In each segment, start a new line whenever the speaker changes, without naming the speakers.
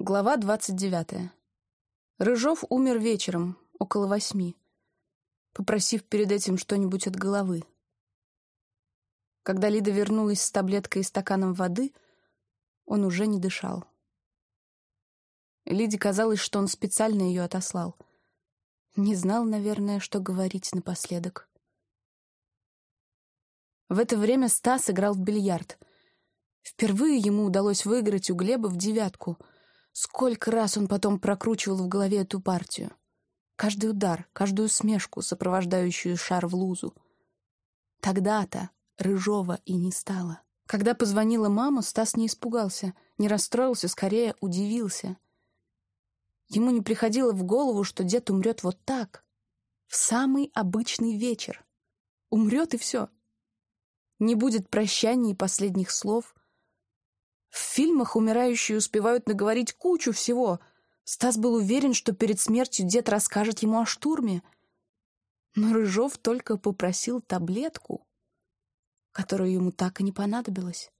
Глава двадцать девятая. Рыжов умер вечером, около восьми, попросив перед этим что-нибудь от головы. Когда Лида вернулась с таблеткой и стаканом воды, он уже не дышал. Лиде казалось, что он специально ее отослал. Не знал, наверное, что говорить напоследок. В это время Стас играл в бильярд. Впервые ему удалось выиграть у Глеба в девятку — Сколько раз он потом прокручивал в голове эту партию. Каждый удар, каждую смешку, сопровождающую шар в лузу. Тогда-то Рыжова и не стало. Когда позвонила мама, Стас не испугался, не расстроился, скорее удивился. Ему не приходило в голову, что дед умрет вот так, в самый обычный вечер. Умрет и все. Не будет прощаний и последних слов, в фильмах умирающие успевают наговорить кучу всего. Стас был уверен, что перед смертью дед расскажет ему о штурме. Но Рыжов только попросил таблетку, которая ему так и не понадобилась.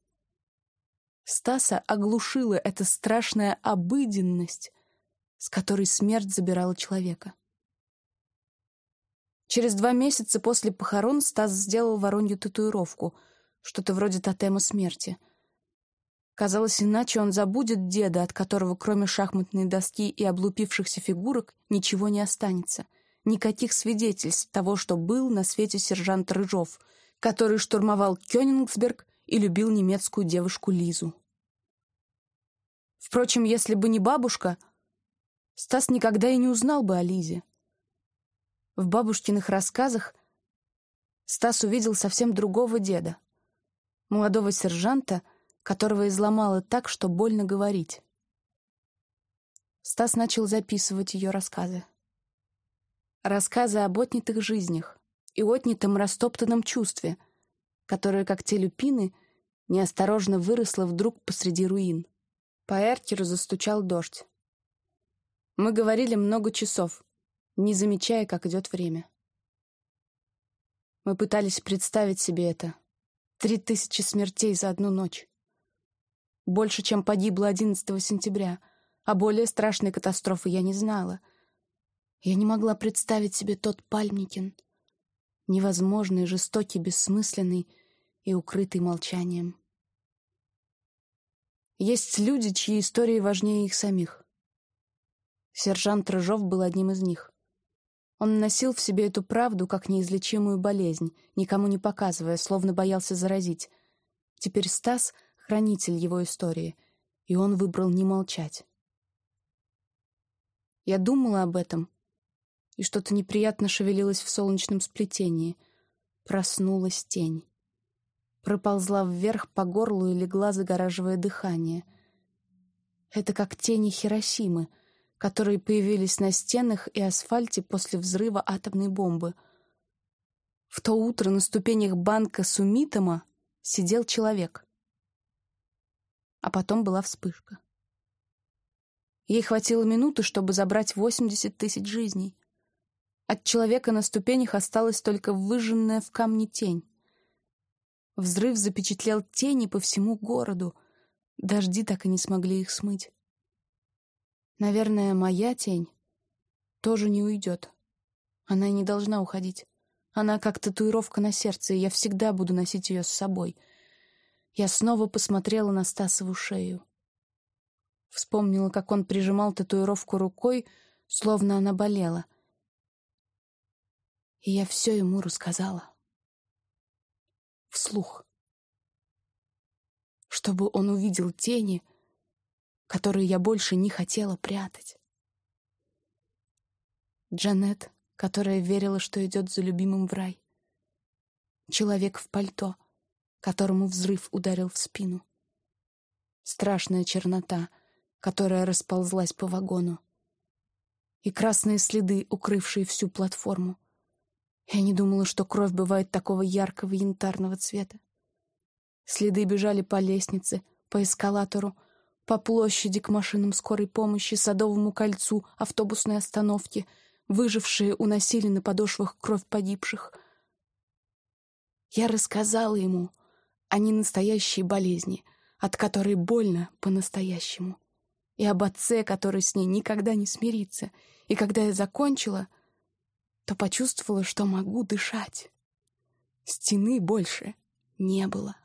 Стаса оглушила эта страшная обыденность, с которой смерть забирала человека. Через два месяца после похорон Стас сделал воронью татуировку, что-то вроде тотема смерти — Казалось, иначе он забудет деда, от которого кроме шахматной доски и облупившихся фигурок ничего не останется. Никаких свидетельств того, что был на свете сержант Рыжов, который штурмовал Кёнингсберг и любил немецкую девушку Лизу. Впрочем, если бы не бабушка, Стас никогда и не узнал бы о Лизе. В бабушкиных рассказах Стас увидел совсем другого деда, молодого сержанта — которого изломало так, что больно говорить. Стас начал записывать ее рассказы. Рассказы об отнятых жизнях и отнятом растоптанном чувстве, которое, как те люпины, неосторожно выросло вдруг посреди руин. По эркеру застучал дождь. Мы говорили много часов, не замечая, как идет время. Мы пытались представить себе это. Три тысячи смертей за одну ночь больше, чем погибло 11 сентября, а более страшной катастрофы я не знала. Я не могла представить себе тот Пальмникин, невозможный, жестокий, бессмысленный и укрытый молчанием. Есть люди, чьи истории важнее их самих. Сержант Рыжов был одним из них. Он носил в себе эту правду как неизлечимую болезнь, никому не показывая, словно боялся заразить. Теперь Стас — хранитель его истории, и он выбрал не молчать. Я думала об этом, и что-то неприятно шевелилось в солнечном сплетении. Проснулась тень. Проползла вверх по горлу и легла, загораживая дыхание. Это как тени Хиросимы, которые появились на стенах и асфальте после взрыва атомной бомбы. В то утро на ступенях банка Сумитома сидел человек а потом была вспышка. Ей хватило минуты, чтобы забрать 80 тысяч жизней. От человека на ступенях осталась только выжженная в камне тень. Взрыв запечатлел тени по всему городу. Дожди так и не смогли их смыть. Наверное, моя тень тоже не уйдет. Она не должна уходить. Она как татуировка на сердце, и я всегда буду носить ее с собой — я снова посмотрела на Стасову шею. Вспомнила, как он прижимал татуировку рукой, словно она болела. И я все ему рассказала. Вслух. Чтобы он увидел тени, которые я больше не хотела прятать. Джанет, которая верила, что идет за любимым в рай. Человек в пальто — которому взрыв ударил в спину. Страшная чернота, которая расползлась по вагону. И красные следы, укрывшие всю платформу. Я не думала, что кровь бывает такого яркого янтарного цвета. Следы бежали по лестнице, по эскалатору, по площади к машинам скорой помощи, Садовому кольцу, автобусной остановке. Выжившие уносили на подошвах кровь погибших. Я рассказала ему а не настоящие болезни, от которой больно по-настоящему. и об отце, который с ней никогда не смирится. И когда я закончила, то почувствовала, что могу дышать. Стены больше не было.